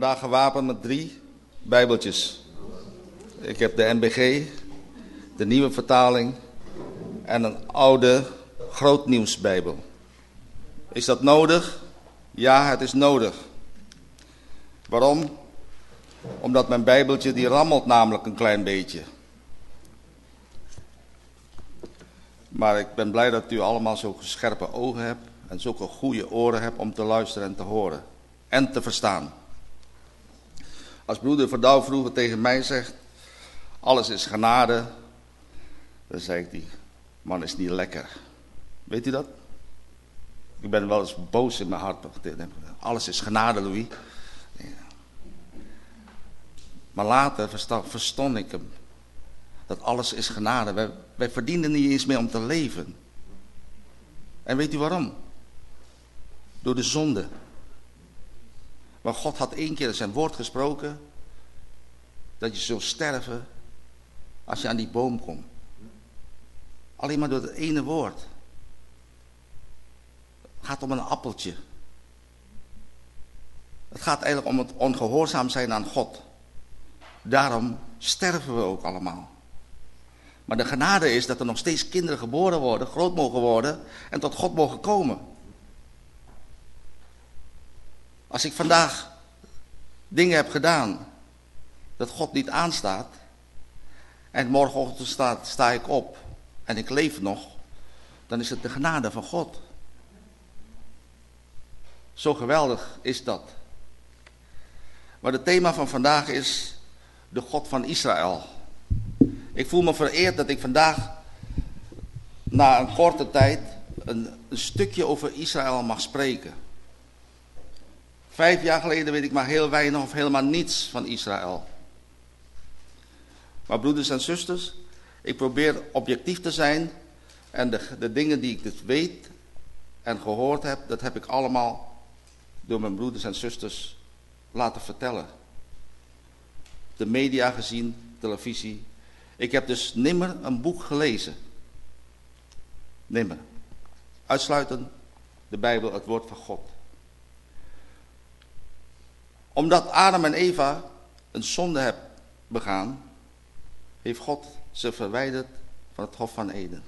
vandaag gewapend met drie Bijbeltjes. Ik heb de NBG, de nieuwe vertaling en een oude grootnieuwsbijbel. Is dat nodig? Ja, het is nodig. Waarom? Omdat mijn Bijbeltje die rammelt namelijk een klein beetje. Maar ik ben blij dat u allemaal zo scherpe ogen hebt en zulke goede oren hebt om te luisteren en te horen. En te verstaan. Als broeder Verdouw vroeger tegen mij zegt, alles is genade, dan zei ik, die man is niet lekker. Weet u dat? Ik ben wel eens boos in mijn hart. Alles is genade, Louis. Maar later verstond ik hem. Dat alles is genade. Wij, wij verdienen niet eens meer om te leven. En weet u waarom? Door de zonde. Maar God had één keer zijn woord gesproken. Dat je zult sterven als je aan die boom komt. Alleen maar door het ene woord. Het gaat om een appeltje. Het gaat eigenlijk om het ongehoorzaam zijn aan God. Daarom sterven we ook allemaal. Maar de genade is dat er nog steeds kinderen geboren worden, groot mogen worden en tot God mogen komen. Als ik vandaag dingen heb gedaan dat God niet aanstaat en morgenochtend sta, ik op en ik leef nog, dan is het de genade van God. Zo geweldig is dat. Maar het thema van vandaag is de God van Israël. Ik voel me vereerd dat ik vandaag na een korte tijd een, een stukje over Israël mag spreken. Vijf jaar geleden weet ik maar heel weinig of helemaal niets van Israël. Maar broeders en zusters, ik probeer objectief te zijn en de, de dingen die ik dus weet en gehoord heb, dat heb ik allemaal door mijn broeders en zusters laten vertellen. De media gezien, televisie. Ik heb dus nimmer een boek gelezen. Nimmer. Uitsluitend de Bijbel, het woord van God. Omdat Adam en Eva een zonde hebben begaan, heeft God ze verwijderd van het Hof van Eden.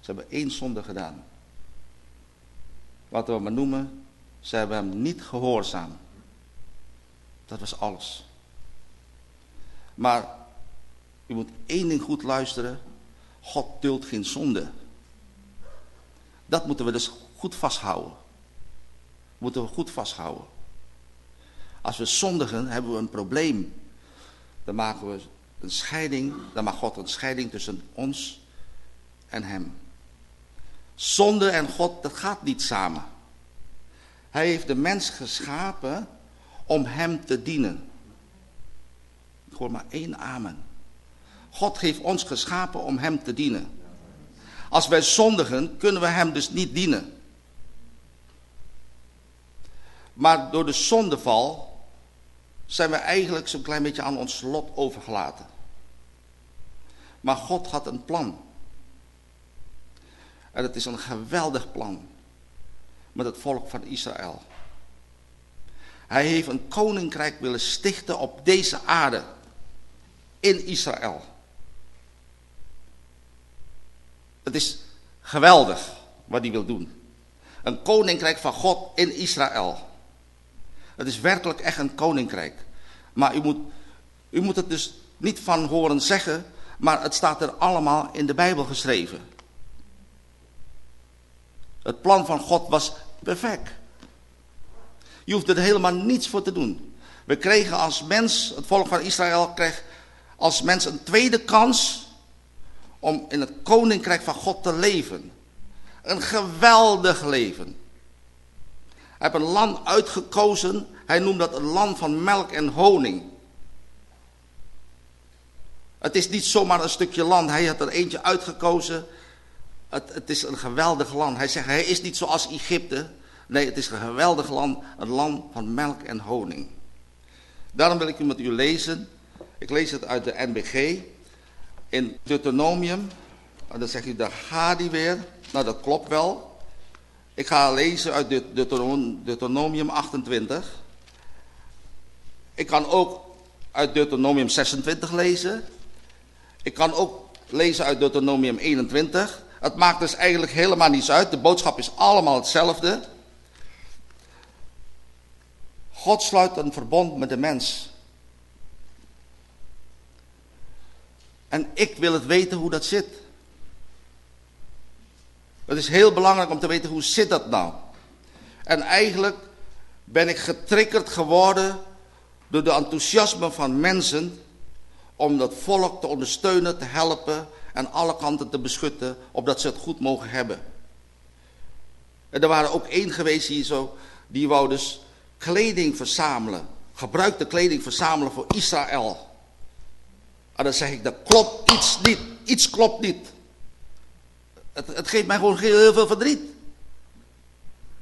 Ze hebben één zonde gedaan. Wat we maar noemen, ze hebben hem niet gehoorzaam. Dat was alles. Maar u moet één ding goed luisteren. God duldt geen zonde. Dat moeten we dus goed vasthouden. Moeten we goed vasthouden. Als we zondigen, hebben we een probleem. Dan maken we een scheiding, dan mag God een scheiding tussen ons en hem. Zonde en God, dat gaat niet samen. Hij heeft de mens geschapen om hem te dienen. Ik hoor maar één amen. God heeft ons geschapen om hem te dienen. Als wij zondigen, kunnen we hem dus niet dienen. Maar door de zondeval zijn we eigenlijk zo'n klein beetje aan ons lot overgelaten. Maar God had een plan. En het is een geweldig plan met het volk van Israël. Hij heeft een koninkrijk willen stichten op deze aarde. In Israël. Het is geweldig wat hij wil doen. Een koninkrijk van God in Israël. Het is werkelijk echt een koninkrijk. Maar u moet, u moet het dus niet van horen zeggen, maar het staat er allemaal in de Bijbel geschreven. Het plan van God was perfect. Je hoeft er helemaal niets voor te doen. We kregen als mens, het volk van Israël kreeg als mens een tweede kans om in het koninkrijk van God te leven. Een geweldig leven. Hij heeft een land uitgekozen. Hij noemt dat een land van melk en honing. Het is niet zomaar een stukje land. Hij had er eentje uitgekozen. Het, het is een geweldig land. Hij zegt, hij is niet zoals Egypte. Nee, het is een geweldig land. Een land van melk en honing. Daarom wil ik u met u lezen. Ik lees het uit de NBG. In Deuteronomium. En dan zegt u, daar gaat hij weer. Nou, dat klopt wel. Ik ga lezen uit Deuteronomium 28. Ik kan ook uit Deuteronomium 26 lezen. Ik kan ook lezen uit Deuteronomium 21. Het maakt dus eigenlijk helemaal niets uit. De boodschap is allemaal hetzelfde. God sluit een verbond met de mens. En ik wil het weten hoe dat zit. Het is heel belangrijk om te weten hoe zit dat nou. En eigenlijk ben ik getriggerd geworden door de enthousiasme van mensen om dat volk te ondersteunen, te helpen en alle kanten te beschutten, opdat ze het goed mogen hebben. En er waren ook één geweest hier zo, die wou dus kleding verzamelen, gebruikte kleding verzamelen voor Israël. En dan zeg ik, dat klopt iets niet, iets klopt niet. Het, het geeft mij gewoon heel veel verdriet.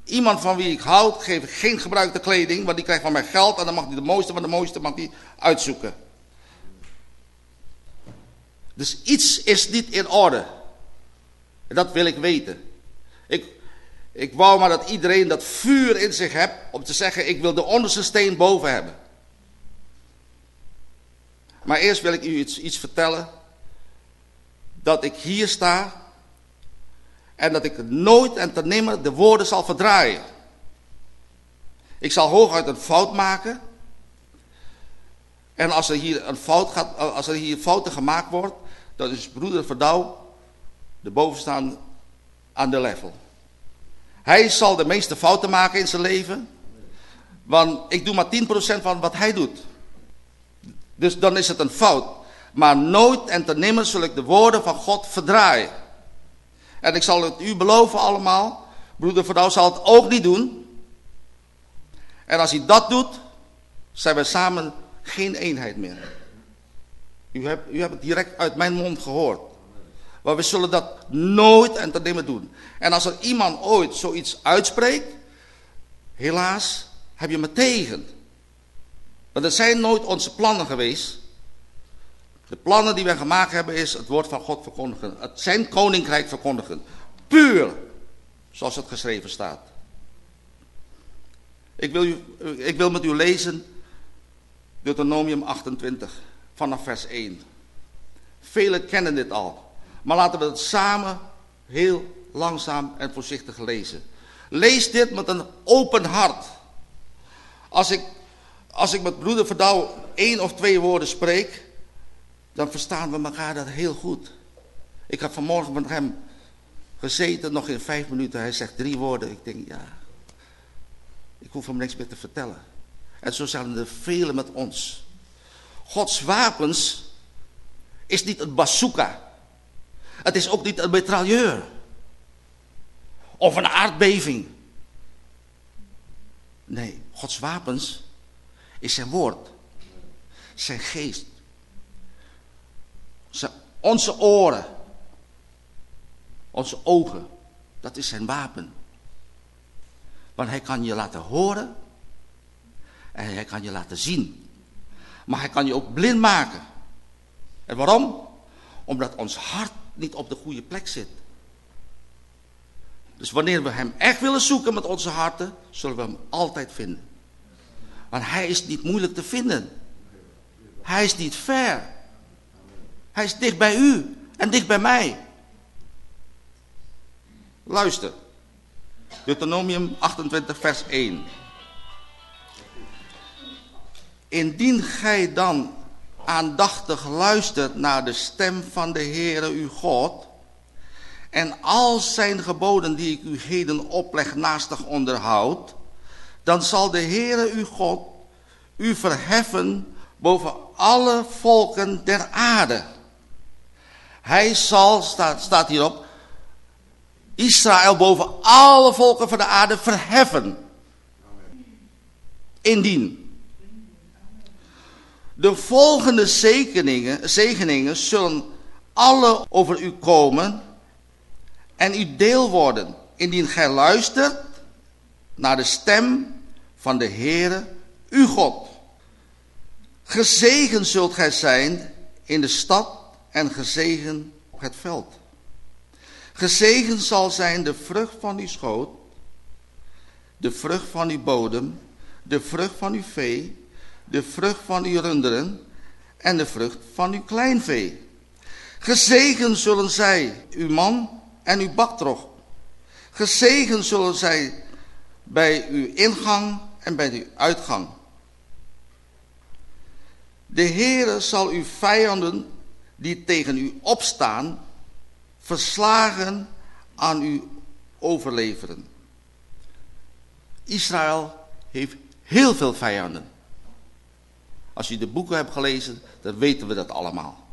Iemand van wie ik houd, geef geen gebruikte kleding, want die krijgt van mij geld en dan mag hij de mooiste van de mooiste mag die uitzoeken. Dus iets is niet in orde. En dat wil ik weten. Ik, ik wou maar dat iedereen dat vuur in zich hebt om te zeggen, ik wil de onderste steen boven hebben. Maar eerst wil ik u iets, iets vertellen. Dat ik hier sta en dat ik nooit en te nimmer de woorden zal verdraaien. Ik zal hooguit een fout maken. En als er hier een fout gaat, als er hier fouten gemaakt wordt, dan is broeder Verdouw de bovenstaan aan de level. Hij zal de meeste fouten maken in zijn leven. Want ik doe maar 10% van wat hij doet. Dus dan is het een fout. Maar nooit en te nimmer zul ik de woorden van God verdraaien. En ik zal het u beloven allemaal. Broeder Verdouw zal het ook niet doen. En als hij dat doet, zijn we samen geen eenheid meer. U hebt, u hebt het direct uit mijn mond gehoord. Maar we zullen dat nooit en te nimmer doen. En als er iemand ooit zoiets uitspreekt, helaas heb je me tegen. Want het zijn nooit onze plannen geweest. De plannen die wij gemaakt hebben is het woord van God verkondigen. Het zijn koninkrijk verkondigen. Puur, zoals het geschreven staat. Ik wil, u, ik wil met u lezen Deuteronomium 28 vanaf vers 1. Velen kennen dit al. Maar laten we het samen heel langzaam en voorzichtig lezen. Lees dit met een open hart. Als ik, als ik met broeder Verdouw één of twee woorden spreek, dan verstaan we elkaar dat heel goed. Ik heb vanmorgen met hem gezeten, nog in vijf minuten. Hij zegt drie woorden. Ik denk, ja, ik hoef hem niks meer te vertellen. En zo zijn er velen met ons. Gods wapens is niet een bazooka. Het is ook niet een metrailleur. Of een aardbeving. Nee, Gods wapens is zijn woord. Zijn geest. Onze oren. Onze ogen. Dat is zijn wapen. Want hij kan je laten horen. En hij kan je laten zien. Maar hij kan je ook blind maken. En waarom? Omdat ons hart niet op de goede plek zit. Dus wanneer we hem echt willen zoeken met onze harten, zullen we hem altijd vinden. Want hij is niet moeilijk te vinden. Hij is niet ver. Hij is dicht bij u en dicht bij mij. Luister. Deuteronomium 28 vers 1. Indien gij dan aandachtig luistert naar de stem van de Heere uw God en al zijn geboden die ik u heden opleg naastig onderhoud, dan zal de Heere uw God u verheffen boven alle volken der aarde. Hij zal, staat, staat hierop, Israël boven alle volken van de aarde verheffen. Indien. De volgende zegeningen, zegeningen zullen alle over u komen en u deel worden, indien gij luistert naar de stem van de Heere, uw God. Gezegen zult gij zijn in de stad en gezegen het veld. Gezegen zal zijn de vrucht van uw schoot, de vrucht van uw bodem, de vrucht van uw vee, de vrucht van uw runderen en de vrucht van uw kleinvee. Gezegend zullen zij, uw man en uw baktrog. Gezegend zullen zij bij uw ingang en bij uw uitgang. De Heere zal uw vijanden die tegen u opstaan, verslagen aan u overleveren. Israël heeft heel veel vijanden. Als je de boeken hebt gelezen, dan weten we dat allemaal.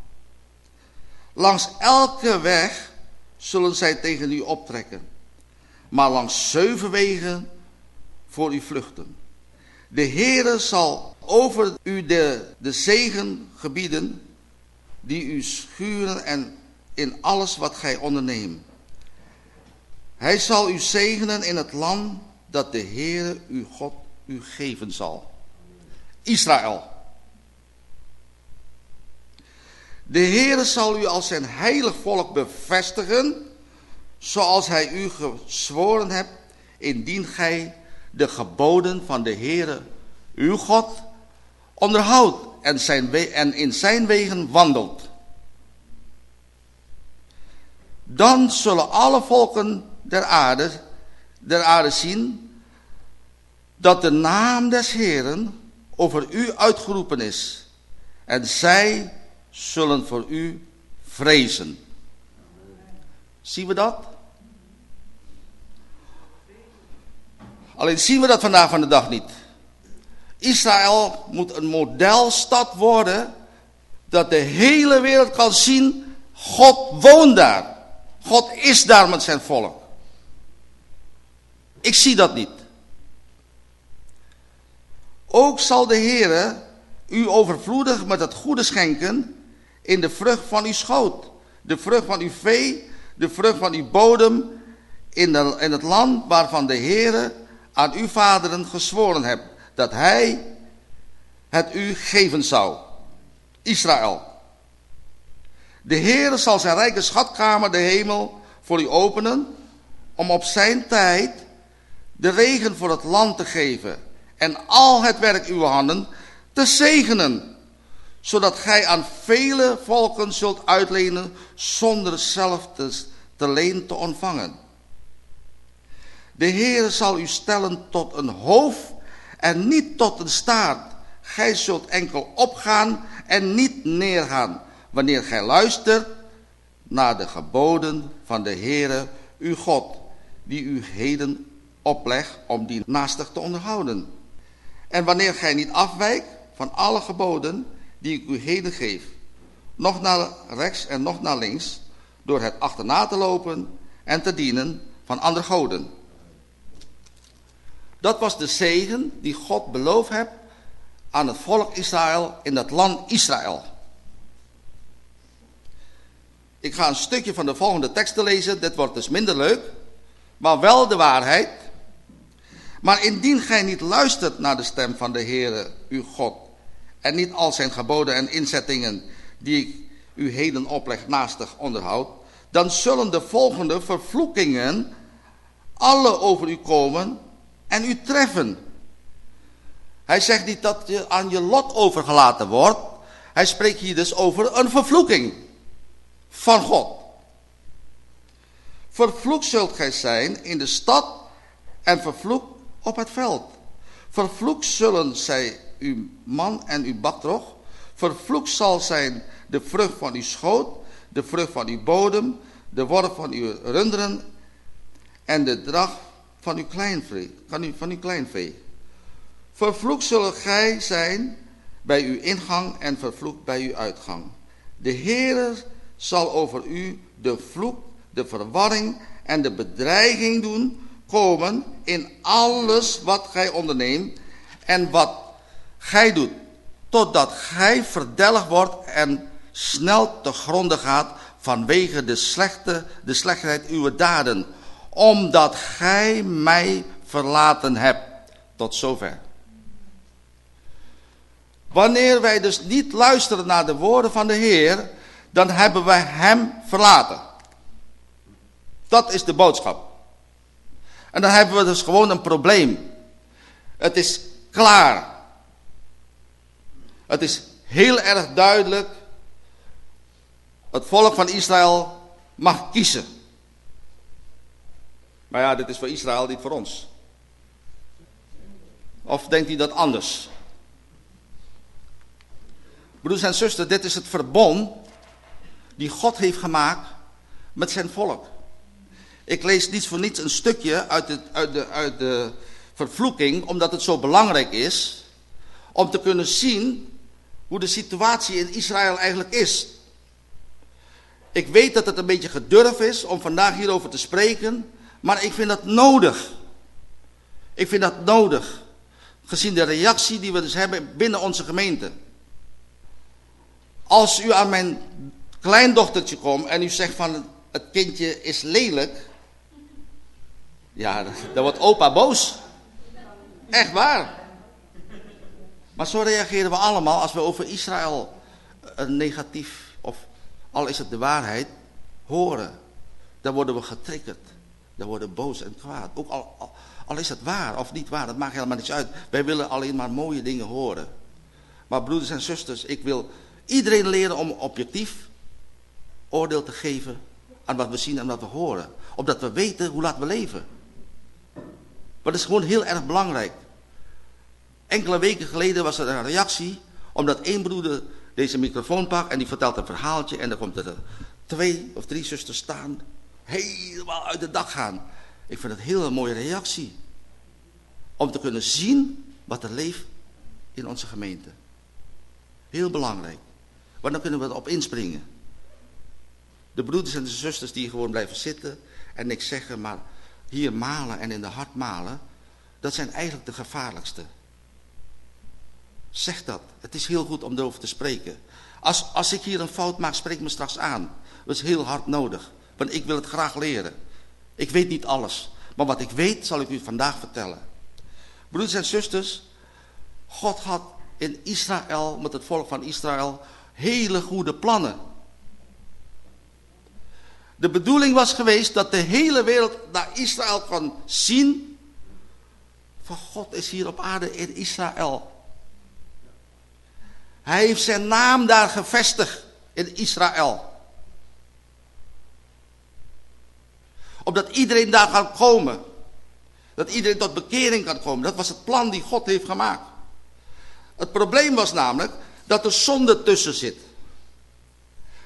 Langs elke weg zullen zij tegen u optrekken, maar langs zeven wegen voor u vluchten. De Heere zal over u de, de zegen gebieden die u schuren en in alles wat gij onderneemt. Hij zal u zegenen in het land dat de Heere uw God u geven zal. Israël. De Heere zal u als zijn heilig volk bevestigen, zoals hij u gezworen hebt, indien gij de geboden van de Heere, uw God, onderhoudt en, zijn en in zijn wegen wandelt. Dan zullen alle volken der aarde, der aarde zien dat de naam des Heeren over u uitgeroepen is. En zij zullen voor u vrezen. Zien we dat? Alleen zien we dat vandaag van de dag niet. Israël moet een modelstad worden dat de hele wereld kan zien, God woont daar. God is daar met zijn volk. Ik zie dat niet. Ook zal de Heere u overvloedig met het goede schenken in de vrucht van uw schoot. De vrucht van uw vee, de vrucht van uw bodem in, in het land waarvan de Heere aan uw vaderen gezworen hebt. Dat hij het u geven zou. Israël. De Heere zal zijn rijke schatkamer, de hemel, voor u openen. Om op zijn tijd de regen voor het land te geven. En al het werk uw handen te zegenen zodat gij aan vele volken zult uitlenen zonder zelf te, te leen te ontvangen. De Heer zal u stellen tot een hoofd en niet tot een staart. Gij zult enkel opgaan en niet neergaan, wanneer gij luistert naar de geboden van de Heere uw God, die u heden oplegt om die naastig te onderhouden. En wanneer gij niet afwijkt van alle geboden die ik u heden geef, nog naar rechts en nog naar links, door het achterna te lopen en te dienen van andere goden. Dat was de zegen die God beloofd heeft aan het volk Israël in dat land Israël. Ik ga een stukje van de volgende teksten lezen, dit wordt dus minder leuk, maar wel de waarheid. Maar indien gij niet luistert naar de stem van de Heere, uw God, en niet al zijn geboden en inzettingen die ik u heden opleg naastig onderhoud, dan zullen de volgende vervloekingen alle over u komen en u treffen. Hij zegt niet dat je aan je lot overgelaten wordt. Hij spreekt hier dus over een vervloeking van God. Vervloekt zult gij zijn in de stad en vervloekt op het veld. Vervloekt zullen zij uw man en uw bakdrog. Vervloekt zal zijn de vrucht van uw schoot, de vrucht van uw bodem, de worp van uw runderen en de drag van uw kleinvee. Van uw, van uw kleinvee. Vervloekt zullen gij zijn bij uw ingang en vervloekt bij uw uitgang. De Heere zal over u de vloek, de verwarring en de bedreiging doen komen in alles wat gij onderneemt en wat gij doet, totdat gij verdelgd wordt en snel te gronden gaat vanwege de, slechte, de slechtheid uw daden, omdat gij mij verlaten hebt. Tot zover. Wanneer wij dus niet luisteren naar de woorden van de Heer, dan hebben wij hem verlaten. Dat is de boodschap. En dan hebben we dus gewoon een probleem. Het is klaar. Het is heel erg duidelijk. Het volk van Israël mag kiezen. Maar ja, dit is voor Israël, niet voor ons. Of denkt hij dat anders? Broeders en zusters, dit is het verbond die God heeft gemaakt met zijn volk. Ik lees niet voor niets een stukje uit de, uit de, uit de vervloeking, omdat het zo belangrijk is om te kunnen zien hoe de situatie in Israël eigenlijk is. Ik weet dat het een beetje gedurf is om vandaag hierover te spreken, maar ik vind dat nodig. Ik vind dat nodig, gezien de reactie die we dus hebben binnen onze gemeente. Als u aan mijn kleindochtertje komt en u zegt van het kindje is lelijk, ja, dan wordt opa boos. Echt waar. Maar zo reageren we allemaal als we over Israël een negatief, of al is het de waarheid, horen. Dan worden we getriggerd. Dan worden boos en kwaad. Ook al, al, is het waar of niet waar, dat maakt helemaal niets uit. Wij willen alleen maar mooie dingen horen. Maar broeders en zusters, ik wil iedereen leren om objectief oordeel te geven aan wat we zien en wat we horen. Omdat we weten hoe laat we leven. Maar dat is gewoon heel erg belangrijk. Enkele weken geleden was er een reactie, omdat één broeder deze microfoon pakt en die vertelt een verhaaltje en dan komt er twee of drie zusters staan, helemaal uit de dak gaan. Ik vind het een hele mooie reactie. Om te kunnen zien wat er leeft in onze gemeente. Heel belangrijk. Want dan kunnen we erop inspringen. De broeders en de zusters die gewoon blijven zitten en niks zeggen, maar hier malen en in de hart malen, dat zijn eigenlijk de gevaarlijkste. Zeg dat. Het is heel goed om erover te spreken. Als, als ik hier een fout maak, spreek me straks aan. Dat is heel hard nodig. Want ik wil het graag leren. Ik weet niet alles. Maar wat ik weet, zal ik u vandaag vertellen. Broeders en zusters, God had in Israël, met het volk van Israël, hele goede plannen. De bedoeling was geweest dat de hele wereld naar Israël kan zien. Van God is hier op aarde in Israël. Hij heeft zijn naam daar gevestigd in Israël. Opdat iedereen daar kan komen. Dat iedereen tot bekering kan komen. Dat was het plan die God heeft gemaakt. Het probleem was namelijk dat er zonde tussen zit.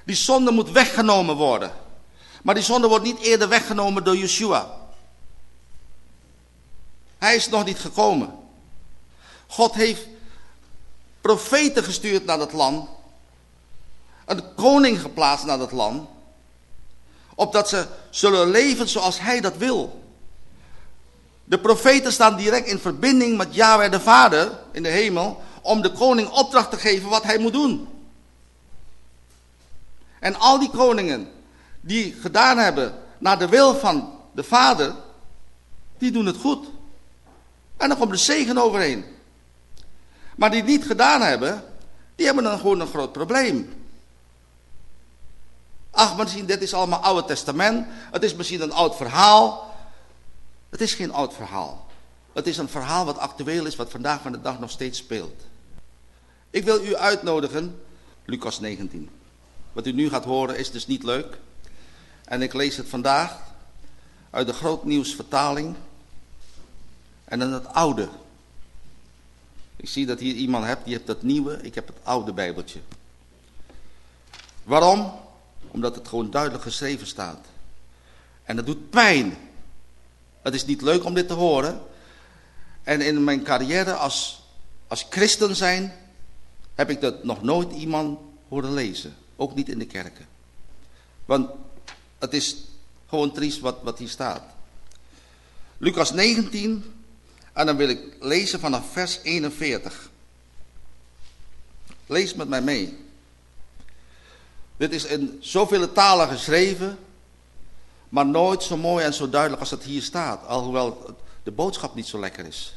Die zonde moet weggenomen worden. Maar die zonde wordt niet eerder weggenomen door Yeshua. Hij is nog niet gekomen. God heeft profeten gestuurd naar dat land. Een koning geplaatst naar dat land. Opdat ze zullen leven zoals hij dat wil. De profeten staan direct in verbinding met Yahweh de Vader in de hemel. Om de koning opdracht te geven wat hij moet doen. En al die koningen die gedaan hebben naar de wil van de Vader. Die doen het goed. En dan komt de zegen overheen. Maar die het niet gedaan hebben, die hebben dan gewoon een groot probleem. Ach, misschien dit is allemaal Oude Testament. Het is misschien een oud verhaal. Het is geen oud verhaal. Het is een verhaal wat actueel is, wat vandaag van de dag nog steeds speelt. Ik wil u uitnodigen, Lucas 19. Wat u nu gaat horen is dus niet leuk. En ik lees het vandaag uit de grootnieuwsvertaling en dan het oude ik zie dat hier iemand hebt, die heeft dat nieuwe, ik heb het oude bijbeltje. Waarom? Omdat het gewoon duidelijk geschreven staat. En dat doet pijn. Het is niet leuk om dit te horen. En in mijn carrière als, als christen zijn, heb ik dat nog nooit iemand horen lezen. Ook niet in de kerken. Want het is gewoon triest wat, wat hier staat. Lucas 19, en dan wil ik lezen vanaf vers 41. Lees met mij mee. Dit is in zoveel talen geschreven, maar nooit zo mooi en zo duidelijk als het hier staat. Alhoewel de boodschap niet zo lekker is.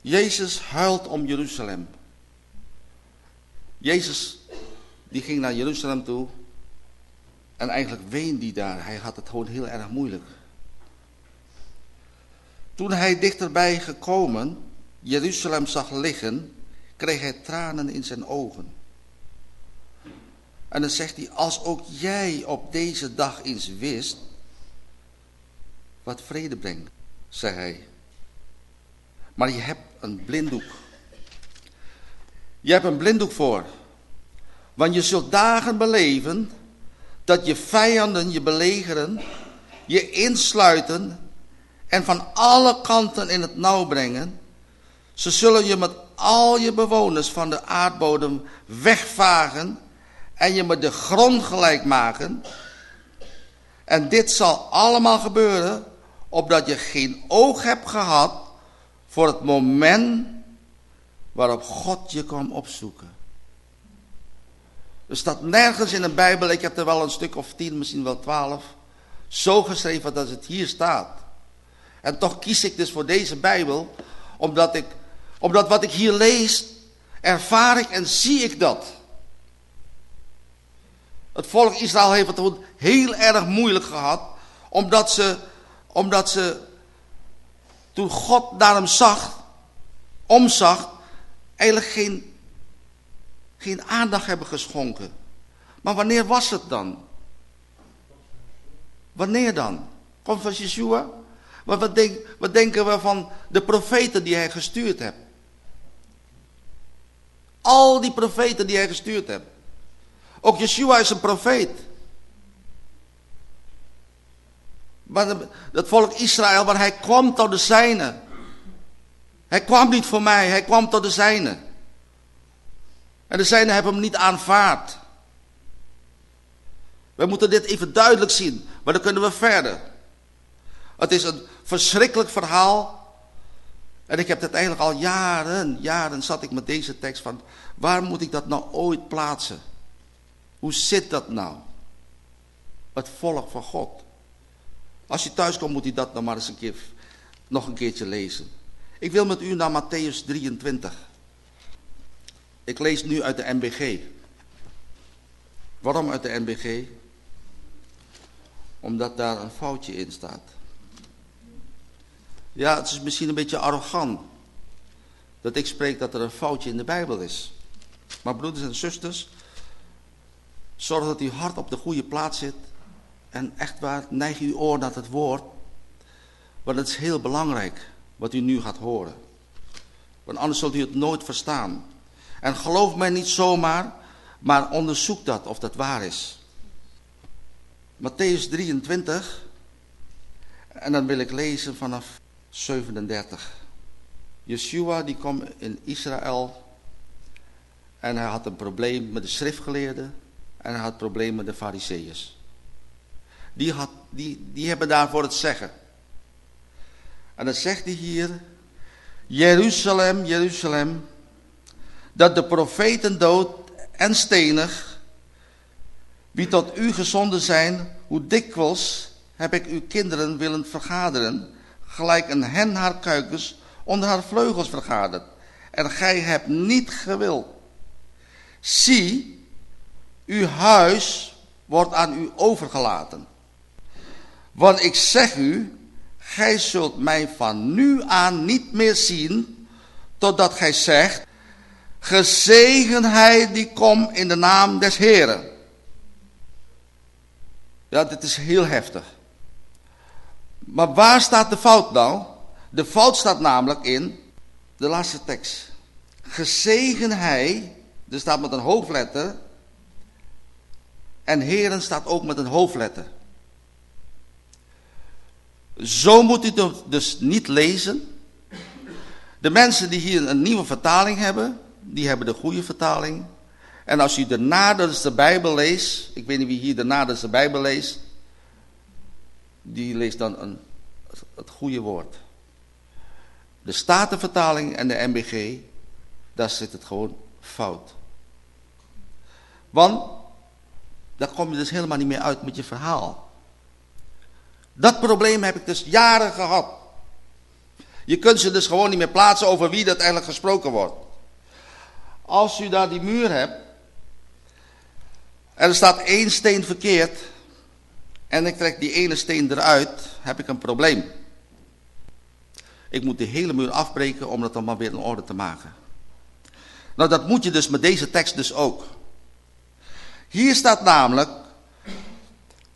Jezus huilt om Jeruzalem. Jezus die ging naar Jeruzalem toe en eigenlijk weende hij daar. Hij had het gewoon heel erg moeilijk. Toen hij dichterbij gekomen Jeruzalem zag liggen, kreeg hij tranen in zijn ogen. En dan zegt hij, als ook jij op deze dag eens wist wat vrede brengt, zei hij. Maar je hebt een blinddoek. Je hebt een blinddoek voor. Want je zult dagen beleven dat je vijanden je belegeren, je insluiten en van alle kanten in het nauw brengen. Ze zullen je met al je bewoners van de aardbodem wegvagen en je met de grond gelijk maken. En dit zal allemaal gebeuren opdat je geen oog hebt gehad voor het moment waarop God je kwam opzoeken. Er staat nergens in de Bijbel, ik heb er wel een stuk of tien, misschien wel twaalf, zo geschreven dat het hier staat. En toch kies ik dus voor deze Bijbel, omdat, ik, omdat wat ik hier lees, ervaar ik en zie ik dat. Het volk Israël heeft het heel erg moeilijk gehad, omdat ze, omdat ze toen God naar hem zag, omzag, eigenlijk geen, geen aandacht hebben geschonken. Maar wanneer was het dan? Wanneer dan? Komt van Yeshua? Wat, denk, wat denken we van de profeten die hij gestuurd hebt? Al die profeten die hij gestuurd hebt. Ook Yeshua is een profeet. Maar het volk Israël, waar hij kwam tot de zijne. Hij kwam niet voor mij, hij kwam tot de zijne. En de zijne hebben hem niet aanvaard. We moeten dit even duidelijk zien, maar dan kunnen we verder. Het is een verschrikkelijk verhaal. En ik heb het eigenlijk al jaren, jaren zat ik met deze tekst van, waar moet ik dat nou ooit plaatsen? Hoe zit dat nou? Het volk van God. Als je thuis komt moet je dat nog maar eens een keer, nog een keertje lezen. Ik wil met u naar Matthäus 23. Ik lees nu uit de NBG. Waarom uit de NBG? Omdat daar een foutje in staat. Ja, het is misschien een beetje arrogant dat ik spreek dat er een foutje in de Bijbel is. Maar broeders en zusters, zorg dat uw hart op de goede plaats zit. En echt waar, neig uw oor naar het woord. Want het is heel belangrijk wat u nu gaat horen. Want anders zult u het nooit verstaan. En geloof mij niet zomaar, maar onderzoek dat of dat waar is. Matthäus 23. En dan wil ik lezen vanaf 37. Yeshua die kwam in Israël en hij had een probleem met de schriftgeleerden en hij had problemen met de fariseeërs. Die, had, die, die hebben daarvoor het zeggen. En dan zegt hij hier, Jeruzalem, Jeruzalem, dat de profeten dood en stenig, wie tot u gezonden zijn, hoe dikwijls heb ik uw kinderen willen vergaderen, gelijk een hen haar kuikens onder haar vleugels vergaderd. En gij hebt niet gewild. Zie, uw huis wordt aan u overgelaten. Want ik zeg u, gij zult mij van nu aan niet meer zien, totdat gij zegt, gezegenheid die komt in de naam des Heren. Ja, dit is heel heftig. Maar waar staat de fout nou? De fout staat namelijk in de laatste tekst. Gezegen hij, er staat met een hoofdletter, en heren staat ook met een hoofdletter. Zo moet u het dus niet lezen. De mensen die hier een nieuwe vertaling hebben, die hebben de goede vertaling. En als u de naders de Bijbel leest, ik weet niet wie hier de naders de Bijbel leest, die leest dan een, het goede woord. De Statenvertaling en de MBG, daar zit het gewoon fout. Want daar kom je dus helemaal niet meer uit met je verhaal. Dat probleem heb ik dus jaren gehad. Je kunt ze dus gewoon niet meer plaatsen over wie dat eigenlijk gesproken wordt. Als u daar die muur hebt, en er staat één steen verkeerd, en ik trek die ene steen eruit, heb ik een probleem. Ik moet de hele muur afbreken om dat dan maar weer in orde te maken. Nou, dat moet je dus met deze tekst dus ook. Hier staat namelijk,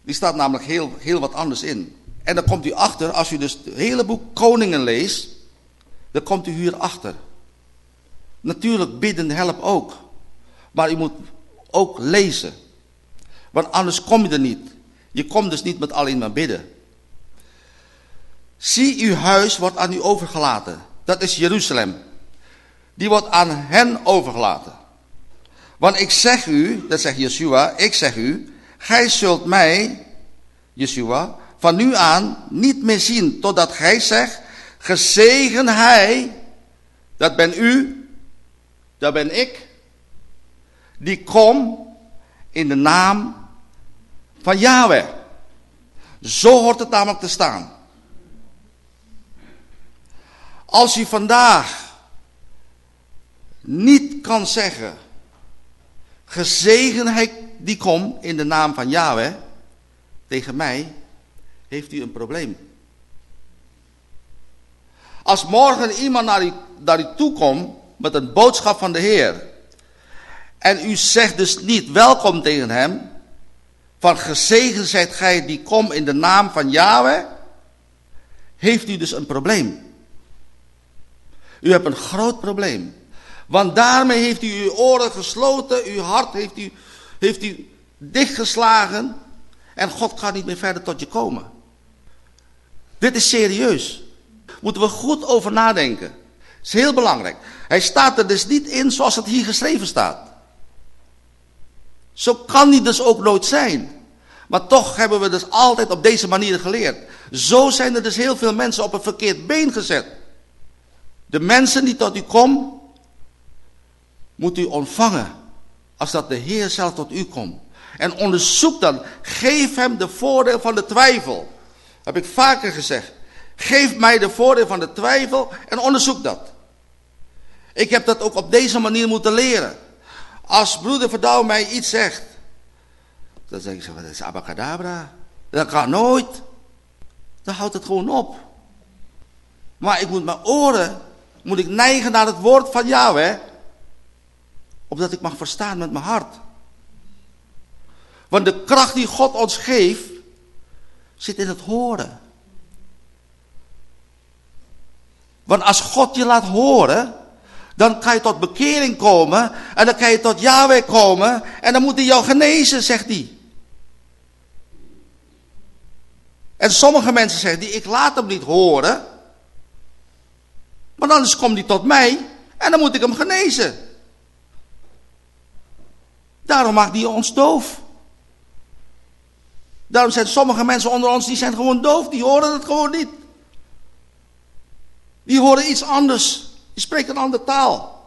die staat namelijk heel, heel wat anders in. En dan komt u achter, als u dus het hele boek Koningen leest, dan komt u hier achter. Natuurlijk, bidden helpt ook. Maar u moet ook lezen. Want anders kom je er niet. Je komt dus niet met alleen maar bidden. Zie, uw huis wordt aan u overgelaten. Dat is Jeruzalem. Die wordt aan hen overgelaten. Want ik zeg u, dat zegt Yeshua, ik zeg u, gij zult mij, Yeshua, van nu aan niet meer zien, totdat gij zegt, gezegen hij, dat ben u, dat ben ik, die kom in de naam van Yahweh. Zo hoort het namelijk te staan. Als u vandaag niet kan zeggen, gezegenheid die komt in de naam van Yahweh, tegen mij, heeft u een probleem. Als morgen iemand naar u, naar u toe komt met een boodschap van de Heer, en u zegt dus niet welkom tegen hem, van gezegend zijt gij die kom in de naam van Yahweh, heeft u dus een probleem. U hebt een groot probleem. Want daarmee heeft u uw oren gesloten, uw hart heeft u, heeft u dichtgeslagen en God gaat niet meer verder tot je komen. Dit is serieus. Moeten we goed over nadenken. Is heel belangrijk. Hij staat er dus niet in zoals het hier geschreven staat. Zo kan hij dus ook nooit zijn. Maar toch hebben we dus altijd op deze manier geleerd. Zo zijn er dus heel veel mensen op een verkeerd been gezet. De mensen die tot u komen, moet u ontvangen. Als dat de Heer zelf tot u komt. En onderzoek dan. Geef hem de voordeel van de twijfel. Heb ik vaker gezegd. Geef mij de voordeel van de twijfel en onderzoek dat. Ik heb dat ook op deze manier moeten leren. Als broeder Verdouw mij iets zegt, dan zeg ik zo, dat is abacadabra. Dat kan nooit. Dan houdt het gewoon op. Maar ik moet mijn oren, moet ik neigen naar het woord van Yahweh. Opdat ik mag verstaan met mijn hart. Want de kracht die God ons geeft, zit in het horen. Want als God je laat horen, dan kan je tot bekering komen en dan kan je tot Yahweh komen en dan moet hij jou genezen, zegt hij. En sommige mensen zeggen, die, ik laat hem niet horen, maar anders komt hij tot mij en dan moet ik hem genezen. Daarom maakt hij ons doof. Daarom zijn sommige mensen onder ons, die zijn gewoon doof, die horen het gewoon niet. Die horen iets anders. Die spreken een andere taal.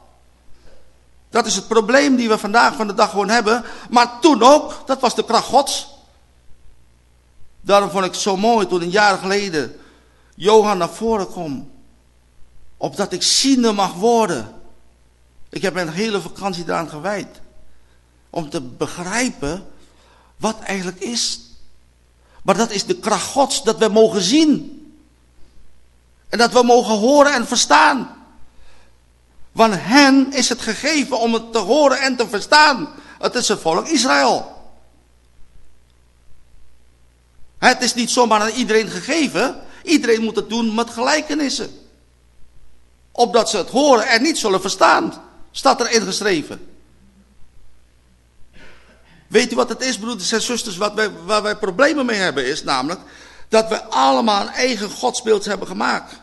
Dat is het probleem die we vandaag van de dag gewoon hebben. Maar toen ook, dat was de kracht gods. Daarom vond ik het zo mooi toen een jaar geleden Johan naar voren kwam. Opdat ik ziende mag worden. Ik heb mijn hele vakantie daaraan gewijd. Om te begrijpen wat eigenlijk is. Maar dat is de kracht gods, dat we mogen zien. En dat we mogen horen en verstaan. Want hen is het gegeven om het te horen en te verstaan. Het is het volk Israël. Het is niet zomaar aan iedereen gegeven. Iedereen moet het doen met gelijkenissen. Opdat ze het horen en niet zullen verstaan. Staat er ingeschreven. Weet u wat het is, broeders en zusters, wat wij, waar wij problemen mee hebben, is namelijk dat we allemaal een eigen godsbeeld hebben gemaakt.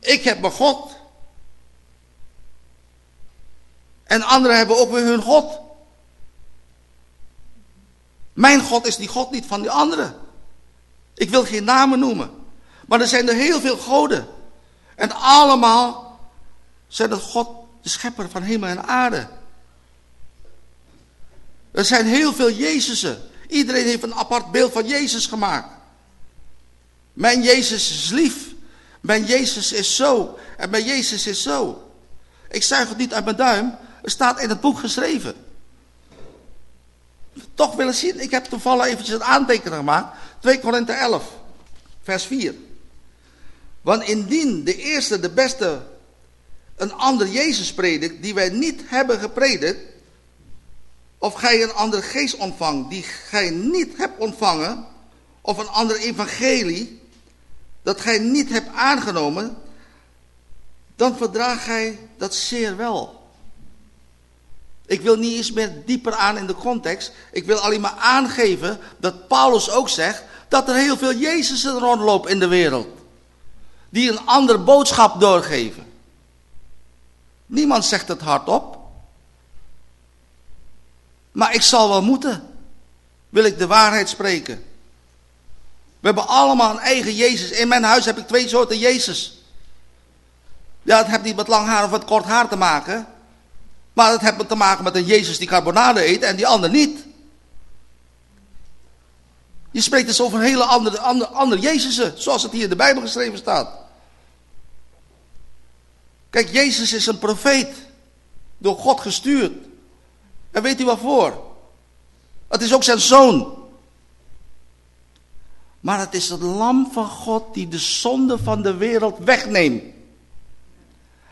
Ik heb mijn God. En anderen hebben ook weer hun God. Mijn God is die God niet van die anderen. Ik wil geen namen noemen. Maar er zijn er heel veel goden. En allemaal zijn het God, de schepper van hemel en aarde. Er zijn heel veel Jezusen. Iedereen heeft een apart beeld van Jezus gemaakt. Mijn Jezus is lief. Mijn Jezus is zo. En mijn Jezus is zo. Ik zuig het niet uit mijn duim. Het staat in het boek geschreven. Toch willen zien. Ik heb toevallig eventjes een aantekening gemaakt. 2 Korinthe 11. Vers 4. Want indien de eerste de beste een ander Jezus predikt die wij niet hebben gepredikt, of gij een andere geest ontvangt die gij niet hebt ontvangen, of een ander evangelie dat gij niet hebt aangenomen, dan verdraagt gij dat zeer wel. Ik wil niet eens meer dieper aan in de context. Ik wil alleen maar aangeven dat Paulus ook zegt dat er heel veel Jezusen rondlopen in de wereld. Die een andere boodschap doorgeven. Niemand zegt het hardop. Maar ik zal wel moeten. Wil ik de waarheid spreken. We hebben allemaal een eigen Jezus. In mijn huis heb ik twee soorten Jezus. Ja, het heeft niet met lang haar of met kort haar te maken. Maar het heeft te maken met een Jezus die carbonade eet en die ander niet. Je spreekt dus over een hele andere, andere, andere Jezusen, zoals het hier in de Bijbel geschreven staat. Kijk, Jezus is een profeet, door God gestuurd. En weet u waarvoor? Het is ook zijn zoon. Maar het is het lam van God die de zonde van de wereld wegneemt.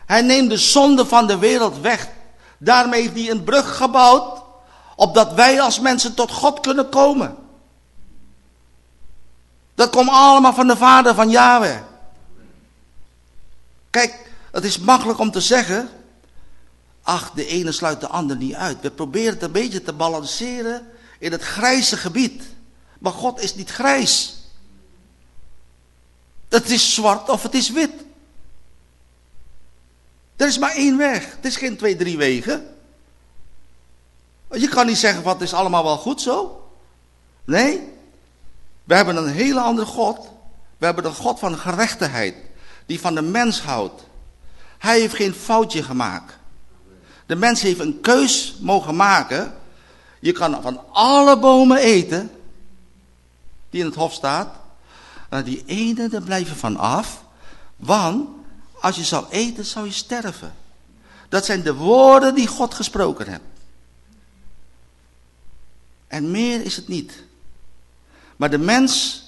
Hij neemt de zonde van de wereld weg. Daarmee heeft hij een brug gebouwd, opdat wij als mensen tot God kunnen komen. Dat komt allemaal van de vader van Yahweh. Kijk, het is makkelijk om te zeggen, ach, de ene sluit de ander niet uit. We proberen het een beetje te balanceren in het grijze gebied. Maar God is niet grijs. Het is zwart of het is wit. Er is maar één weg. Het is geen twee, drie wegen. Je kan niet zeggen, wat is allemaal wel goed zo. Nee, we hebben een hele andere God. We hebben een God van gerechtigheid, die van de mens houdt. Hij heeft geen foutje gemaakt. De mens heeft een keus mogen maken. Je kan van alle bomen eten, die in het hof staat. Maar die ene, daar blijven van af. Want als je zou eten, zou je sterven. Dat zijn de woorden die God gesproken heeft. En meer is het niet. Maar de mens,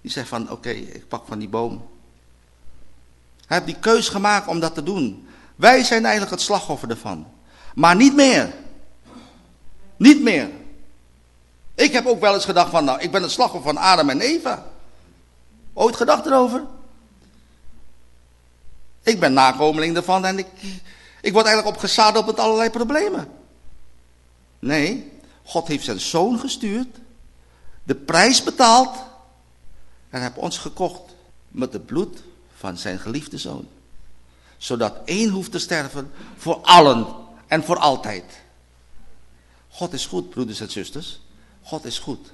die zegt van, oké, ik pak van die boom. Hij heeft die keus gemaakt om dat te doen. Wij zijn eigenlijk het slachtoffer ervan. Maar niet meer. Niet meer. Ik heb ook wel eens gedacht van, nou, ik ben het slachtoffer van Adam en Eva. Ooit gedacht erover? Ik ben nakomeling ervan en ik, ik word eigenlijk opgezadeld met allerlei problemen. Nee, God heeft zijn zoon gestuurd, de prijs betaald en heeft ons gekocht met het bloed van zijn geliefde zoon. Zodat één hoeft te sterven voor allen en voor altijd. God is goed, broeders en zusters. God is goed.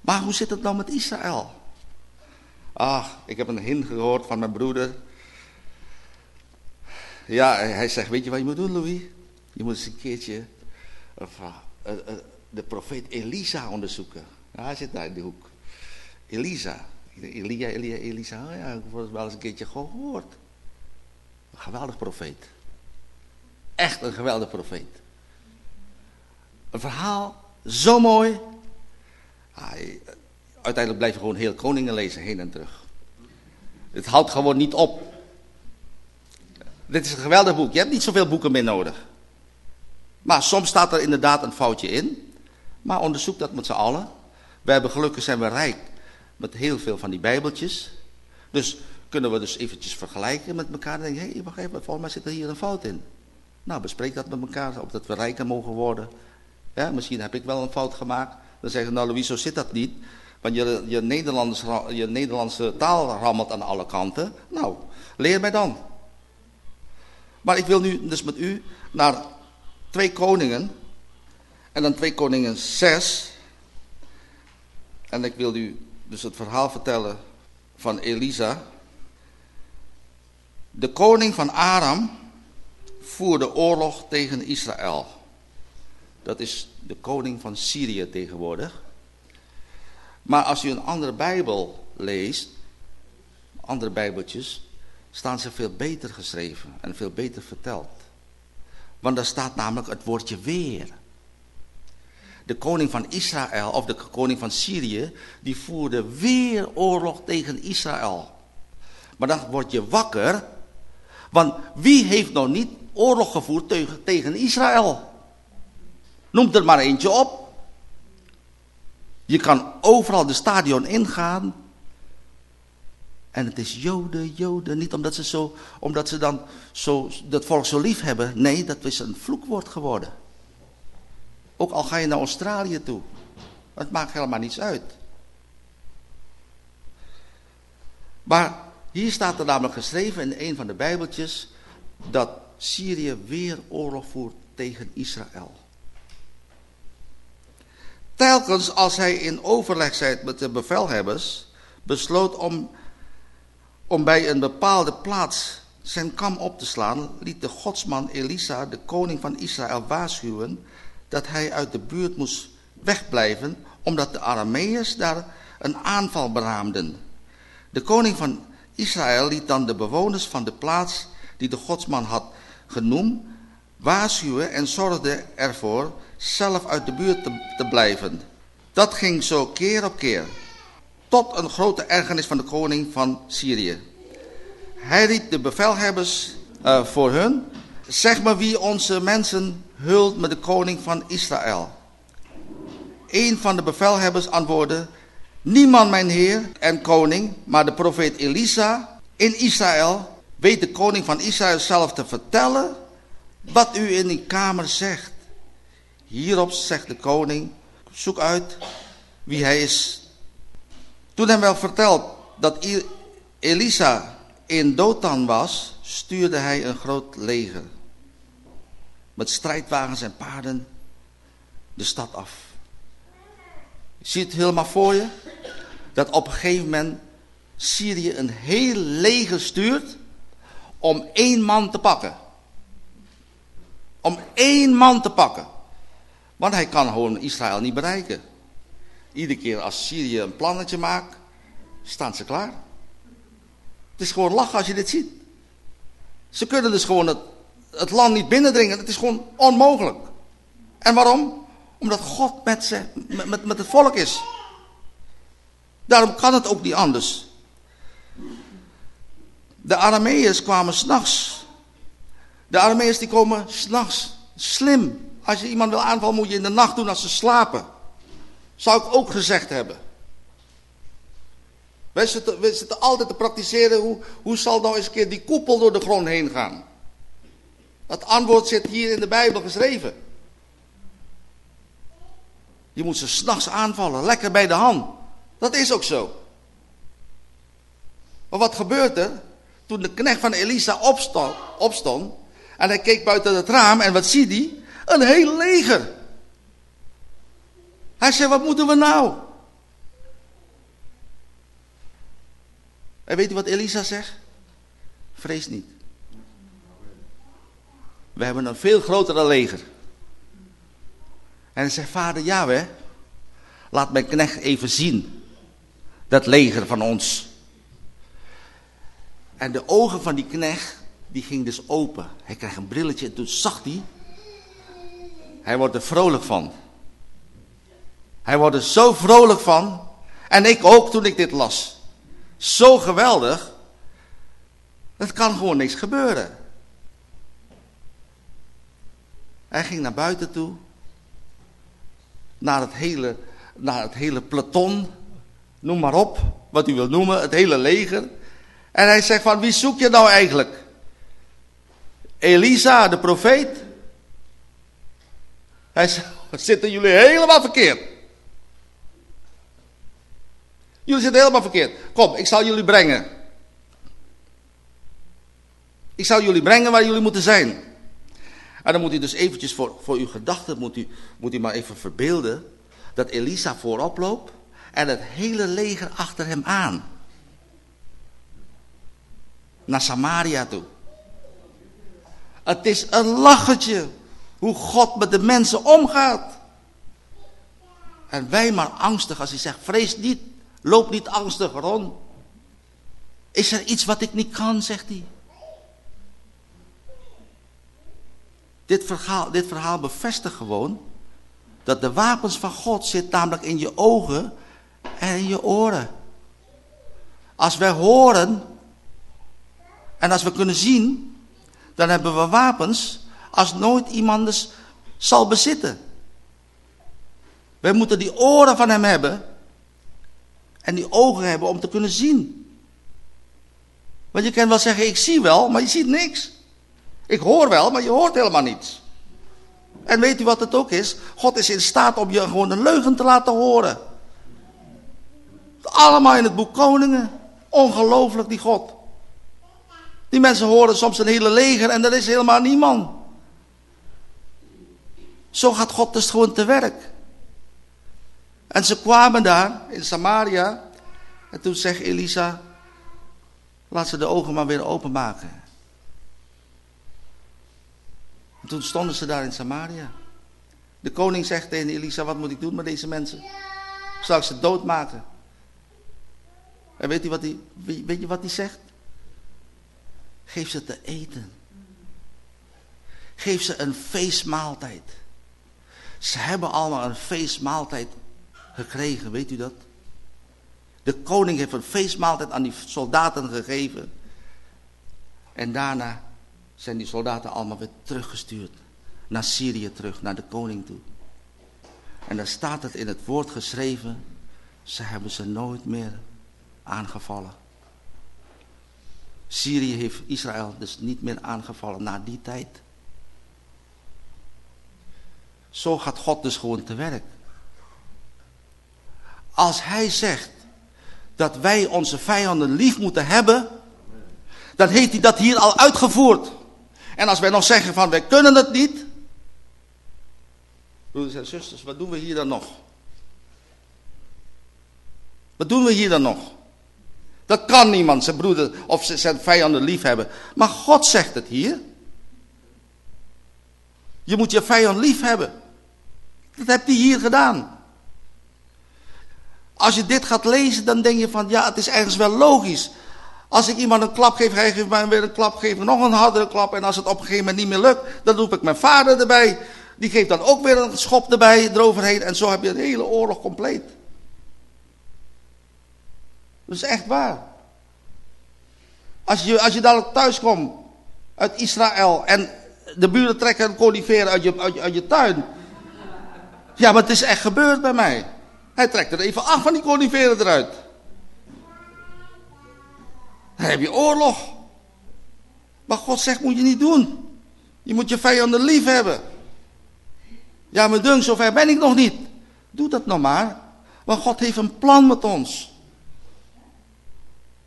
Maar hoe zit het nou met Israël? Ah, ik heb een hint gehoord van mijn broeder. Ja, hij zegt, weet je wat je moet doen, Louis? Je moet eens een keertje uh, uh, de profeet Elisa onderzoeken. Ja, hij zit daar in die hoek. Elisa. Elia, Elia, Elisa. Oh ja, ik heb wel eens een keertje gehoord. Een geweldig profeet. Echt een geweldig profeet. Een verhaal zo mooi. Ah, uiteindelijk blijf je gewoon heel koningen lezen, heen en terug. Het houdt gewoon niet op. Dit is een geweldig boek. Je hebt niet zoveel boeken meer nodig. Maar soms staat er inderdaad een foutje in. Maar onderzoek dat met z'n allen. We hebben gelukkig zijn we rijk met heel veel van die bijbeltjes. Dus kunnen we dus eventjes vergelijken met elkaar. En denken, hé, hey, wacht even, volgens mij zit er hier een fout in. Nou, bespreek dat met elkaar, opdat we rijker mogen worden. Ja, misschien heb ik wel een fout gemaakt. Dan zeggen nou Louis, zo zit dat niet. Want je, je, Nederlands, je Nederlandse taal rammelt aan alle kanten. Nou, leer mij dan. Maar ik wil nu dus met u naar twee koningen. En dan twee koningen zes. En ik wil u dus het verhaal vertellen van Elisa. De koning van Aram voerde oorlog tegen Israël. Dat is de koning van Syrië tegenwoordig. Maar als u een andere Bijbel leest, andere Bijbeltjes, staan ze veel beter geschreven en veel beter verteld. Want daar staat namelijk het woordje weer. De koning van Israël, of de koning van Syrië, die voerde weer oorlog tegen Israël. Maar dan word je wakker, Want wie heeft nog niet oorlog gevoerd tegen, tegen Israël? Noem er maar eentje op. Je kan overal de stadion ingaan. En het is Joden, Joden. Niet omdat ze, zo, omdat ze dan zo, dat volk zo lief hebben. Nee, dat is een vloekwoord geworden. Ook al ga je naar Australië toe. Het maakt helemaal niets uit. Maar hier staat er namelijk geschreven in een van de Bijbeltjes dat Syrië weer oorlog voert tegen Israël. Telkens als hij in overleg zit met de bevelhebbers, besloot om, om bij een bepaalde plaats zijn kam op te slaan, liet de godsman Elisa, de koning van Israël, waarschuwen dat hij uit de buurt moest wegblijven, omdat de Arameërs daar een aanval beraamden. De koning van Israël liet dan de bewoners van de plaats die de godsman had genoemd, waarschuwen en zorgde ervoor zelf uit de buurt te, blijven. Dat ging zo keer op keer, tot een grote ergernis van de koning van Syrië. Hij riep de bevelhebbers uh, voor hun, zeg maar wie onze mensen hult met de koning van Israël. Een van de bevelhebbers antwoordde, niemand mijn heer en koning, maar de profeet Elisa in Israël weet de koning van Israël zelf te vertellen wat u in die kamer zegt. Hierop zegt de koning, zoek uit wie hij is. Toen hem wel verteld dat Elisa in Dothan was, stuurde hij een groot leger. Met strijdwagens en paarden de stad af. Je ziet het helemaal voor je. Dat op een gegeven moment Syrië een heel leger stuurt om één man te pakken. Om één man te pakken. Want hij kan gewoon Israël niet bereiken. Iedere keer als Syrië een plannetje maakt, staan ze klaar. Het is gewoon lachen als je dit ziet. Ze kunnen dus gewoon het, het land niet binnendringen. Het is gewoon onmogelijk. En waarom? Omdat God met, ze, met, met het volk is. Daarom kan het ook niet anders. De Arameërs kwamen s'nachts. De Arameërs die komen s'nachts. Slim. Als je iemand wil aanvallen moet je in de nacht doen als ze slapen. Zou ik ook gezegd hebben. Wij zitten, wij zitten altijd te praktiseren hoe, hoe zal nou eens een keer die koepel door de grond heen gaan. Dat antwoord zit hier in de Bijbel geschreven. Je moet ze s'nachts aanvallen, lekker bij de hand. Dat is ook zo. Maar wat gebeurt er? Toen de knecht van Elisa opstond, opstond en hij keek buiten het raam en wat ziet hij? Een heel leger. Hij zei, wat moeten we nou? En weet u wat Elisa zegt? Vrees niet. We hebben een veel grotere leger. En hij zegt, vader Yahweh, laat mijn knecht even zien. Dat leger van ons. En de ogen van die knecht, die ging dus open. Hij kreeg een brilletje en toen zag hij. Hij wordt er vrolijk van. Hij wordt er zo vrolijk van. En ik ook toen ik dit las. Zo geweldig. Het kan gewoon niks gebeuren. Hij ging naar buiten toe. Naar het hele, naar het hele peloton. Noem maar op. Wat u wilt noemen. Het hele leger. En hij zegt van wie zoek je nou eigenlijk? Elisa, de profeet. Hij zegt, zitten jullie helemaal verkeerd. Jullie zitten helemaal verkeerd. Kom, ik zal jullie brengen. Ik zal jullie brengen waar jullie moeten zijn. En dan moet u dus eventjes voor, voor uw gedachten, moet u, moet u maar even verbeelden, dat Elisa voorop loopt en het hele leger achter hem aan. Naar Samaria toe. Het is een lachertje hoe God met de mensen omgaat. En wij maar angstig als hij zegt, vrees niet, loop niet angstig rond. Is er iets wat ik niet kan, zegt hij. Dit verhaal, dit verhaal bevestigt gewoon dat de wapens van God zit namelijk in je ogen en in je oren. Als wij horen en als we kunnen zien, dan hebben we wapens als nooit iemand dus zal bezitten. Wij moeten die oren van hem hebben en die ogen hebben om te kunnen zien. Want je kan wel zeggen, ik zie wel, maar je ziet niks. Ik hoor wel, maar je hoort helemaal niets. En weet u wat het ook is? God is in staat om je gewoon een leugen te laten horen. Allemaal in het boek Koningen. Ongelooflijk die God. Die mensen horen soms een hele leger en er is helemaal niemand. Zo gaat God dus gewoon te werk. En ze kwamen daar in Samaria. En toen zegt Elisa, laat ze de ogen maar weer openmaken. En toen stonden ze daar in Samaria. De koning zegt tegen Elisa, wat moet ik doen met deze mensen? Zal ik ze doodmaken? En weet je wat weet je wat hij zegt? Geef ze te eten. Geef ze een feestmaaltijd. Ze hebben allemaal een feestmaaltijd gekregen, weet u dat? De koning heeft een feestmaaltijd aan die soldaten gegeven. En daarna zijn die soldaten allemaal weer teruggestuurd. Naar Syrië terug, naar de koning toe. En daar staat het in het woord geschreven. Ze hebben ze nooit meer aangevallen. Syrië heeft Israël dus niet meer aangevallen na die tijd. Zo gaat God dus gewoon te werk. Als hij zegt dat wij onze vijanden lief moeten hebben, dan heeft hij dat hier al uitgevoerd. En als wij nog zeggen van wij kunnen het niet, broeders en zusters, wat doen we hier dan nog? Wat doen we hier dan nog? Dat kan niemand zijn broeder of zijn vijanden lief hebben. Maar God zegt het hier. Je moet je vijand lief hebben. Dat hebt hij hier gedaan. Als je dit gaat lezen, dan denk je van, ja, het is ergens wel logisch. Als ik iemand een klap geef, hij geeft mij weer een klap, geeft nog een hardere klap. En als het op een gegeven moment niet meer lukt, dan roep ik mijn vader erbij. Die geeft dan ook weer een schop erbij, eroverheen. En zo heb je een hele oorlog compleet. Dat is echt waar. Als je, als je dadelijk thuis komt uit Israël en de buren trekken een je, uit, je, uit je tuin. Ja, maar het is echt gebeurd bij mij. Hij trekt er even af van die coniferen eruit. Dan heb je oorlog. Maar God zegt, moet je niet doen. Je moet je vijanden lief hebben. Ja, maar dunk, zover ben ik nog niet. Doe dat nog maar. Want God heeft een plan met ons.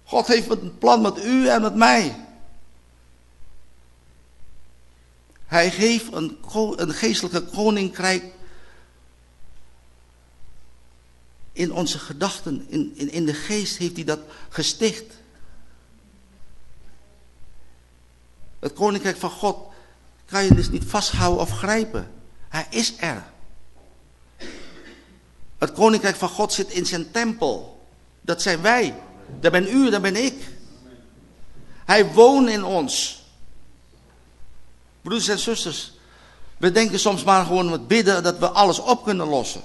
God heeft een plan met u en met mij. Hij geeft een, een geestelijke koninkrijk in onze gedachten, in, in de geest heeft hij dat gesticht. Het koninkrijk van God kan je dus niet vasthouden of grijpen. Hij is er. Het koninkrijk van God zit in zijn tempel. Dat zijn wij. Dat ben u, dat ben ik. Hij woont in ons. Broeders en zusters, we denken soms maar gewoon met bidden dat we alles op kunnen lossen.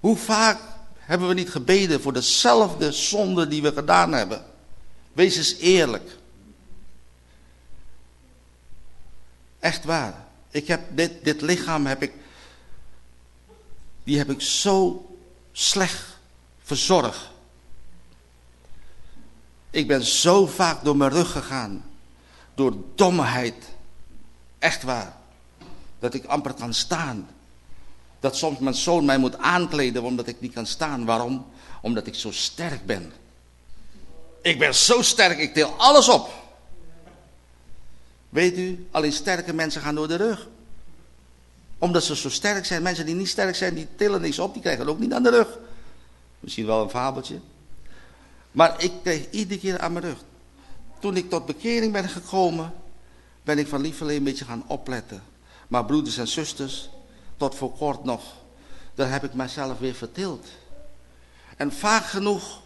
Hoe vaak hebben we niet gebeden voor dezelfde zonde die we gedaan hebben? Wees eens eerlijk. Echt waar. Ik heb dit, dit lichaam heb ik, die heb ik zo slecht verzorgd. Ik ben zo vaak door mijn rug gegaan. Door domheid. Echt waar. Dat ik amper kan staan. Dat soms mijn zoon mij moet aankleden omdat ik niet kan staan. Waarom? Omdat ik zo sterk ben. Ik ben zo sterk, ik til alles op. Weet u, alleen sterke mensen gaan door de rug. Omdat ze zo sterk zijn. Mensen die niet sterk zijn, die tillen niks op. Die krijgen ook niet aan de rug. Misschien wel een fabeltje. Maar ik kreeg iedere keer aan mijn rug. Toen ik tot bekering ben gekomen, ben ik van lieverlee een beetje gaan opletten. Maar broeders en zusters, tot voor kort nog, daar heb ik mijzelf weer vertild. En vaak genoeg,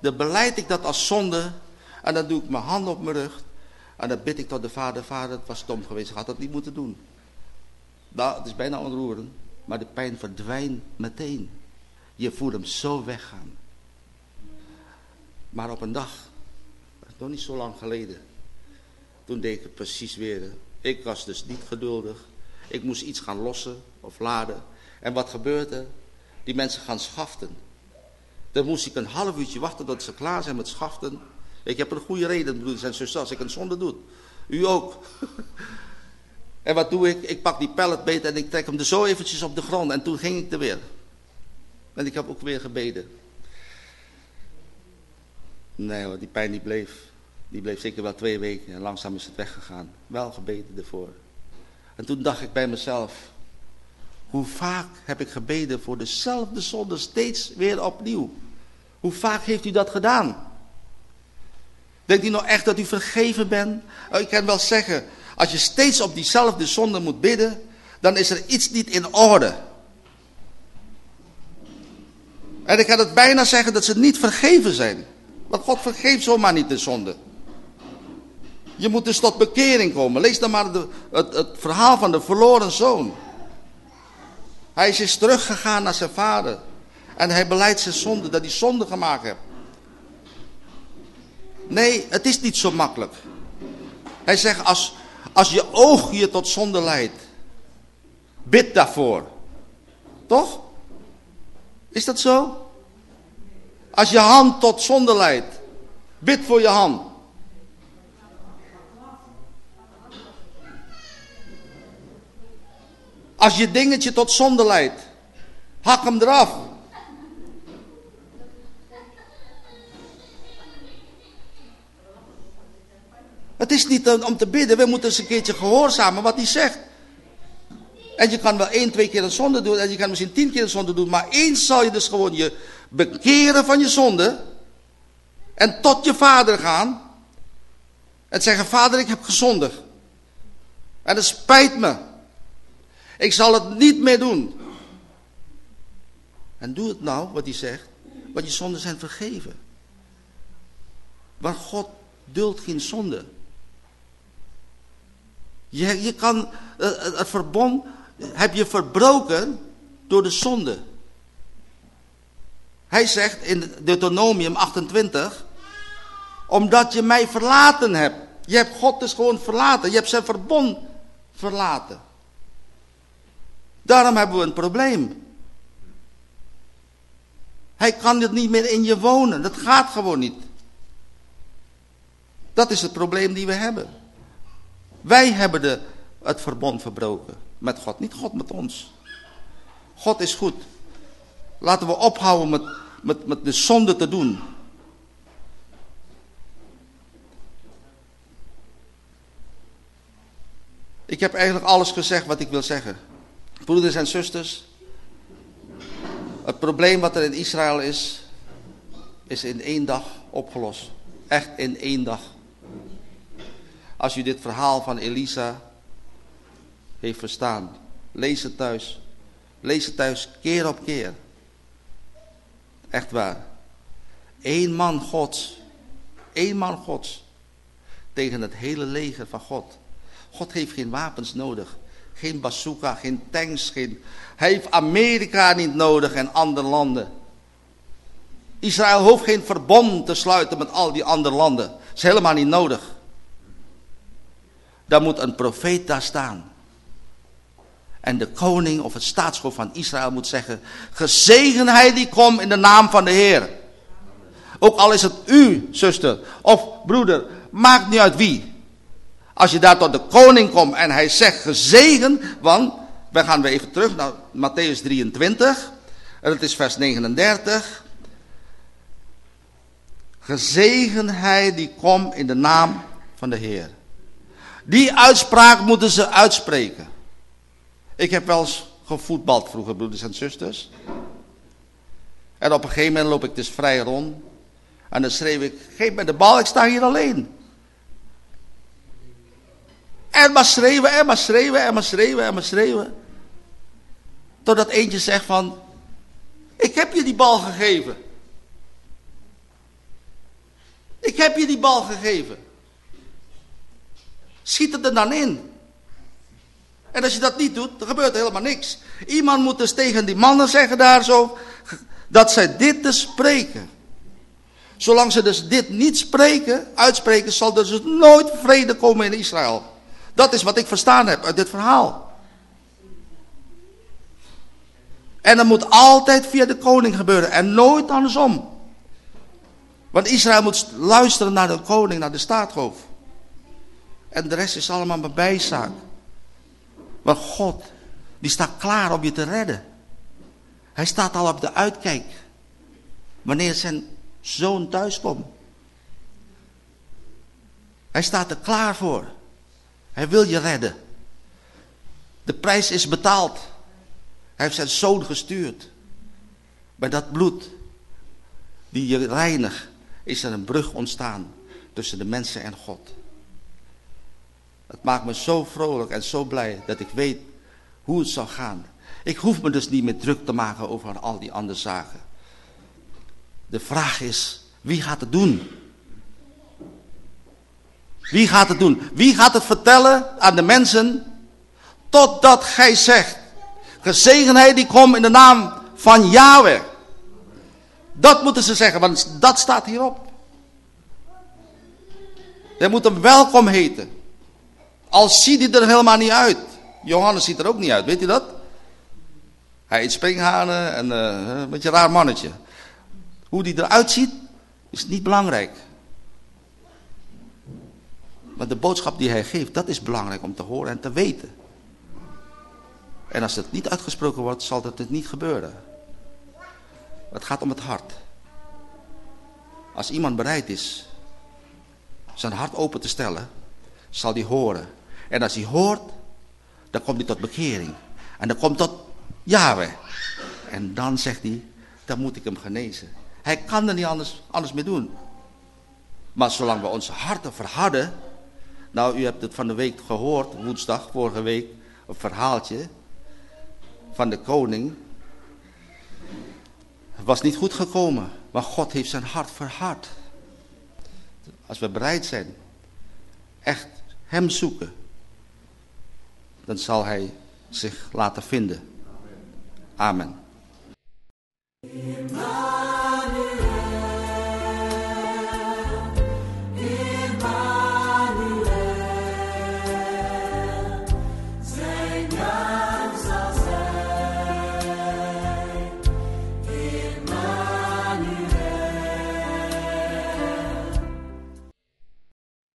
dan beleid ik dat als zonde. En dan doe ik mijn hand op mijn rug. En dan bid ik tot de vader, vader, het was stom geweest, ik had dat niet moeten doen. Nou, het is bijna onroerend, maar de pijn verdwijnt meteen. Je voelt hem zo weggaan. Maar op een dag, nog niet zo lang geleden. Toen deed ik het precies weer. Ik was dus niet geduldig. Ik moest iets gaan lossen of laden. En wat gebeurde? Die mensen gaan schaften. Dan moest ik een half uurtje wachten tot ze klaar zijn met schaften. Ik heb een goede reden, broeders en zusters, als ik een zonde doe. U ook. en wat doe ik? Ik pak die palletbeet en ik trek hem er zo eventjes op de grond. En toen ging ik er weer. En ik heb ook weer gebeden. Nee hoor, die pijn die bleef. Die bleef zeker wel twee weken en langzaam is het weggegaan. Wel gebeden ervoor. En toen dacht ik bij mezelf, hoe vaak heb ik gebeden voor dezelfde zonde steeds weer opnieuw? Hoe vaak heeft u dat gedaan? Denkt u nou echt dat u vergeven bent? Nou, ik kan wel zeggen, als je steeds op diezelfde zonde moet bidden, dan is er iets niet in orde. En ik kan het bijna zeggen dat ze niet vergeven zijn. Want God vergeeft zomaar niet de zonde. Je moet dus tot bekering komen. Lees dan maar de, het, het verhaal van de verloren zoon. Hij is dus teruggegaan naar zijn vader. En hij beleidt zijn zonde, dat hij zonde gemaakt heeft. Nee, het is niet zo makkelijk. Hij zegt, als, als je oog je tot zonde leidt, bid daarvoor. Toch? Is dat zo? Als je hand tot zonde leidt, bid voor je hand. Als je dingetje tot zonde leidt, hak hem eraf. Het is niet om te bidden, we moeten eens een keertje gehoorzamen wat hij zegt. En je kan wel één, twee keer een zonde doen en je kan misschien tien keer een zonde doen. Maar eens zal je dus gewoon je bekeren van je zonde. En tot je vader gaan. En zeggen, vader ik heb gezondigd. En het spijt me. Ik zal het niet meer doen. En doe het nou, wat hij zegt. Want je zonden zijn vergeven. Want God duldt geen zonde. Je, je kan eh, het verbond heb je verbroken door de zonde. Hij zegt in Deuteronomium 28, omdat je mij verlaten hebt. Je hebt God dus gewoon verlaten. Je hebt zijn verbond verlaten. Daarom hebben we een probleem. Hij kan het niet meer in je wonen. Dat gaat gewoon niet. Dat is het probleem die we hebben. Wij hebben de, het verbond verbroken met God, niet God met ons. God is goed. Laten we ophouden met, met, met de zonde te doen. Ik heb eigenlijk alles gezegd wat ik wil zeggen. Broeders en zusters, het probleem wat er in Israël is, is in één dag opgelost. Echt in één dag. Als u dit verhaal van Elisa heeft verstaan, lees het thuis. Lees het thuis keer op keer. Echt waar. Eén man Gods. Eén man Gods. Tegen het hele leger van God. God heeft geen wapens nodig. Geen bazooka, geen tanks. Geen... Hij heeft Amerika niet nodig en andere landen. Israël hoeft geen verbond te sluiten met al die andere landen. Dat is helemaal niet nodig. Daar moet een profeet daar staan. En de koning of het staatshoofd van Israël moet zeggen, gezegen hij die komt in de naam van de Heer. Ook al is het u, zuster of broeder, maakt niet uit wie. Als je daar tot de koning komt en hij zegt gezegen, want, we gaan weer even terug naar Matthäus 23, en het is vers 39. Gezegen hij die komt in de naam van de Heer. Die uitspraak moeten ze uitspreken. Ik heb wel eens gevoetbald vroeger, broeders en zusters. En op een gegeven moment loop ik dus vrij rond. En dan schreef ik, geef me de bal, ik sta hier alleen. En maar schreeuwen, en maar schreeuwen, en maar schreeuwen, en maar schreeuwen. Totdat eentje zegt van, ik heb je die bal gegeven. Ik heb je die bal gegeven. Schiet het er dan in. En als je dat niet doet, dan gebeurt er helemaal niks. Iemand moet dus tegen die mannen zeggen daar zo, dat zij dit te spreken. Zolang ze dus dit niet spreken, uitspreken, zal er dus nooit vrede komen in Israël. Dat is wat ik verstaan heb uit dit verhaal. En dat moet altijd via de koning gebeuren en nooit andersom. Want Israël moet luisteren naar de koning, naar de staatshoofd. En de rest is allemaal maar bijzaak. Want God, die staat klaar om je te redden. Hij staat al op de uitkijk. Wanneer zijn zoon thuis komt. Hij staat er klaar voor. Hij wil je redden. De prijs is betaald. Hij heeft zijn zoon gestuurd. Bij dat bloed die je reinigt, is er een brug ontstaan tussen de mensen en God. Het maakt me zo vrolijk en zo blij dat ik weet hoe het zal gaan. Ik hoef me dus niet meer druk te maken over al die andere zaken. De vraag is, wie gaat het doen? Wie gaat het doen? Wie gaat het vertellen aan de mensen totdat gij zegt, gezegenheid die komt in de naam van Yahweh. Dat moeten ze zeggen, want dat staat hierop. Je moet hem welkom heten. Al ziet hij er helemaal niet uit. Johannes ziet er ook niet uit, weet je dat? Hij eet springhanen en uh, een beetje raar mannetje. Hoe die eruit ziet, is niet belangrijk. Maar de boodschap die hij geeft, dat is belangrijk om te horen en te weten. En als het niet uitgesproken wordt, zal dat het niet gebeuren. Het gaat om het hart. Als iemand bereid is zijn hart open te stellen, zal hij horen. En als hij hoort, dan komt hij tot bekering. En dan komt tot Yahweh. En dan zegt hij, dan moet ik hem genezen. Hij kan er niet anders, anders mee doen. Maar zolang we onze harten verharden. Nou, u hebt het van de week gehoord, woensdag, vorige week, een verhaaltje van de koning. Het was niet goed gekomen, maar God heeft zijn hart verhard. Als we bereid zijn, echt hem zoeken, dan zal hij zich laten vinden. Amen.